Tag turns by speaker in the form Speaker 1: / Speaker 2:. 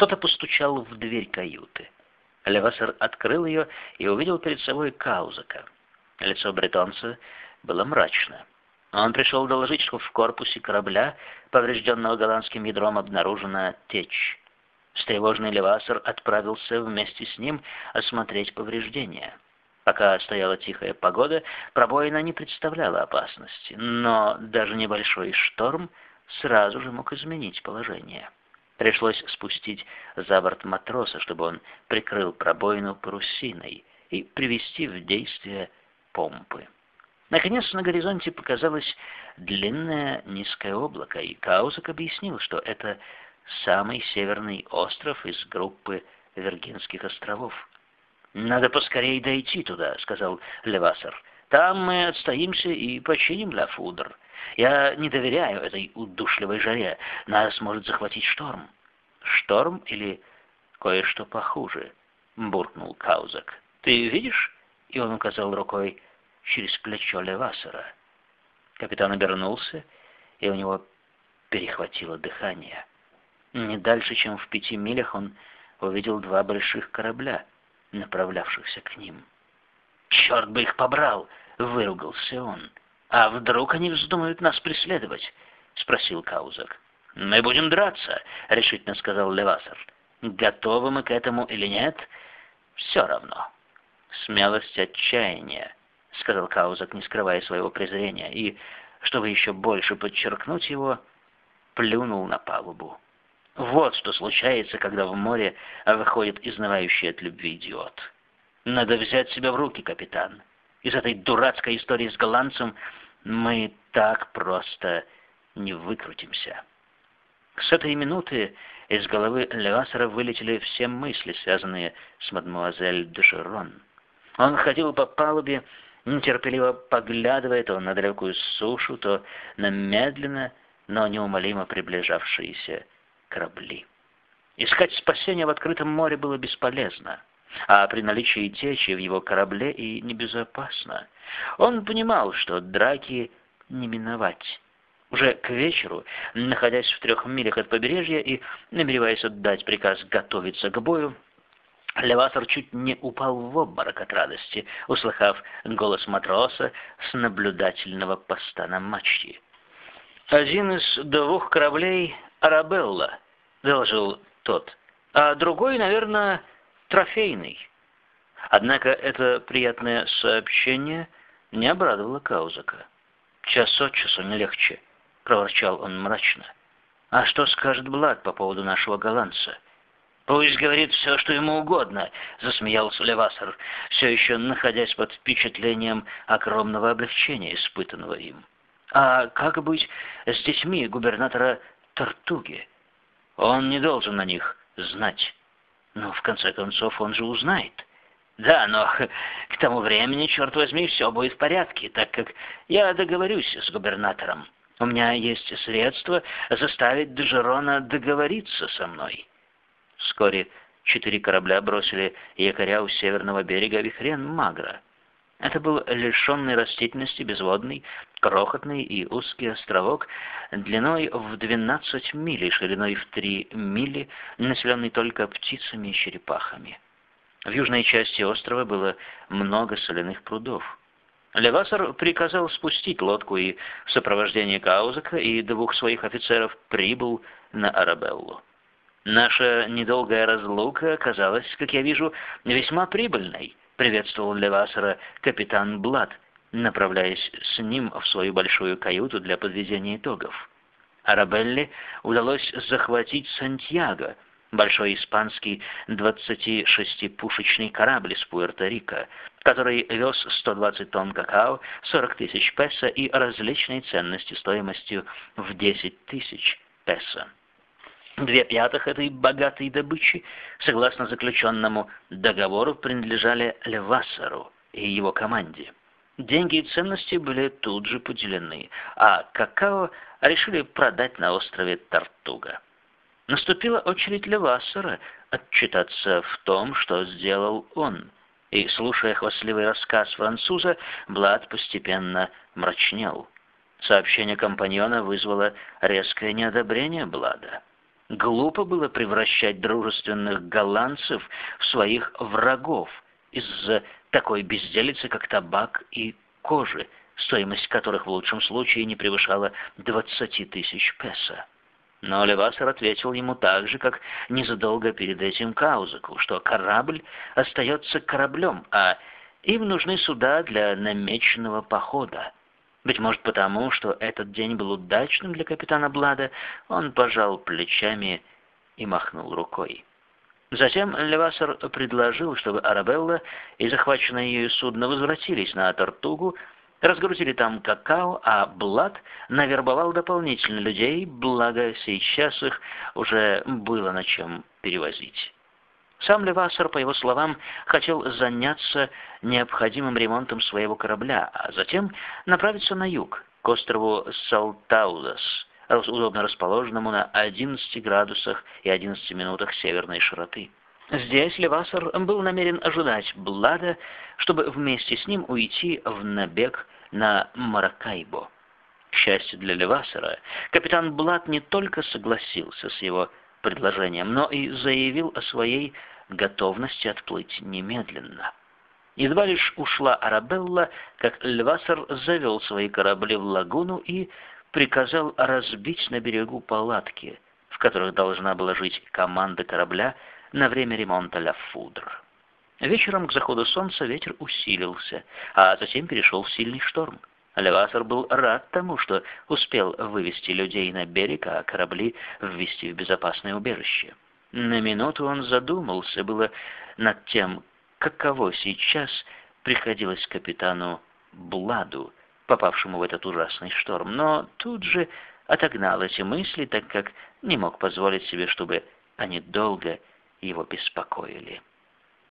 Speaker 1: Кто-то постучал в дверь каюты. Левасер открыл ее и увидел перед собой Каузака. Лицо бретонца было мрачно. Он пришел доложить, что в корпусе корабля, поврежденного голландским ядром, обнаружена течь. Встревоженный Левасер отправился вместе с ним осмотреть повреждения. Пока стояла тихая погода, пробоина не представляла опасности, но даже небольшой шторм сразу же мог изменить положение. Пришлось спустить за борт матроса, чтобы он прикрыл пробоину парусиной и привести в действие помпы. Наконец на горизонте показалось длинное низкое облако, и Каузак объяснил, что это самый северный остров из группы Виргинских островов. «Надо поскорее дойти туда», — сказал Левасер. «Там мы отстоимся и починим Лафудр. Я не доверяю этой удушливой жаре. Нас может захватить шторм». «Шторм или кое-что похуже?» — буркнул Каузак. «Ты видишь?» — и он указал рукой через плечо Левасера. Капитан обернулся, и у него перехватило дыхание. Не дальше, чем в пяти милях, он увидел два больших корабля, направлявшихся к ним. «Черт бы их побрал!» — выругался он. «А вдруг они вздумают нас преследовать?» — спросил Каузак. «Мы будем драться», — решительно сказал Левасер. «Готовы мы к этому или нет, все равно». «Смелость отчаяния», — сказал Каузак, не скрывая своего презрения, и, чтобы еще больше подчеркнуть его, плюнул на палубу. Вот что случается, когда в море выходит изнывающий от любви идиот. Надо взять себя в руки, капитан. Из этой дурацкой истории с голландцем мы так просто не выкрутимся. С этой минуты из головы Левасера вылетели все мысли, связанные с мадмуазель де Шерон. Он ходил по палубе, нетерпеливо поглядывая то на далекую сушу, то на медленно, но неумолимо приближавшиеся корабли. Искать спасения в открытом море было бесполезно, а при наличии течи в его корабле и небезопасно. Он понимал, что драки не миновать. Уже к вечеру, находясь в трех милях от побережья и намереваясь отдать приказ готовиться к бою, Левасер чуть не упал в обморок от радости, услыхав голос матроса с наблюдательного поста на мачте. Один из двух кораблей «Арабелла», — доложил тот, а другой, наверное, трофейный. Однако это приятное сообщение не обрадовало Каузака. «Час от часу не легче», — проворчал он мрачно. «А что скажет Блад по поводу нашего голландца?» «Пусть говорит все, что ему угодно», — засмеялся Левасер, все еще находясь под впечатлением огромного облегчения, испытанного им. «А как быть с детьми губернатора Тартуги? Он не должен на них знать. Но, в конце концов, он же узнает». «Да, но к тому времени, черт возьми, все будет в порядке, так как я договорюсь с губернатором. У меня есть средства заставить Дежерона договориться со мной». Вскоре четыре корабля бросили якоря у северного берега Вихрен-Магра. Это был лишенный растительности безводный, крохотный и узкий островок длиной в 12 миль и шириной в 3 мили, населенный только птицами и черепахами. В южной части острова было много соляных прудов. Левасер приказал спустить лодку и в сопровождении Каузака и двух своих офицеров прибыл на Арабеллу. Наша недолгая разлука оказалась, как я вижу, весьма прибыльной, приветствовал Левасера капитан Блад, направляясь с ним в свою большую каюту для подведения итогов. Арабелле удалось захватить Сантьяго, большой испанский 26-пушечный корабль из Пуэрто-Рико, который вез 120 тонн какао, 40 тысяч песо и различные ценности стоимостью в 10 тысяч песо. Две пятых этой богатой добычи, согласно заключенному договору, принадлежали Левассеру и его команде. Деньги и ценности были тут же поделены, а какао решили продать на острове Тартуга. Наступила очередь Левассера отчитаться в том, что сделал он, и, слушая хвастливый рассказ француза, Блад постепенно мрачнел. Сообщение компаньона вызвало резкое неодобрение Блада. Глупо было превращать дружественных голландцев в своих врагов из-за такой безделицы, как табак и кожи, стоимость которых в лучшем случае не превышала 20 тысяч песо. Но Левасер ответил ему так же, как незадолго перед этим Каузаку, что корабль остается кораблем, а им нужны суда для намеченного похода. Быть может потому, что этот день был удачным для капитана Блада, он пожал плечами и махнул рукой. Затем Левасер предложил, чтобы Арабелла и захваченное ею судно возвратились на Тартугу, разгрузили там какао, а Блад навербовал дополнительно людей, благо сейчас их уже было на чем перевозить. Сам Левассер, по его словам, хотел заняться необходимым ремонтом своего корабля, а затем направиться на юг, к острову Салтаудас, удобно расположенному на 11 градусах и 11 минутах северной широты. Здесь Левассер был намерен ожидать Блада, чтобы вместе с ним уйти в набег на Маракайбо. К счастью для Левассера, капитан Блад не только согласился с его предложением, но и заявил о своей готовности отплыть немедленно. Едва лишь ушла Арабелла, как Львасер завел свои корабли в лагуну и приказал разбить на берегу палатки, в которых должна была жить команда корабля на время ремонта «Ля Фудр». Вечером к заходу солнца ветер усилился, а затем перешел в сильный шторм. Левасер был рад тому, что успел вывести людей на берег, а корабли ввести в безопасное убежище. На минуту он задумался было над тем, каково сейчас приходилось капитану Бладу, попавшему в этот ужасный шторм, но тут же отогнал эти мысли, так как не мог позволить себе, чтобы они долго его беспокоили.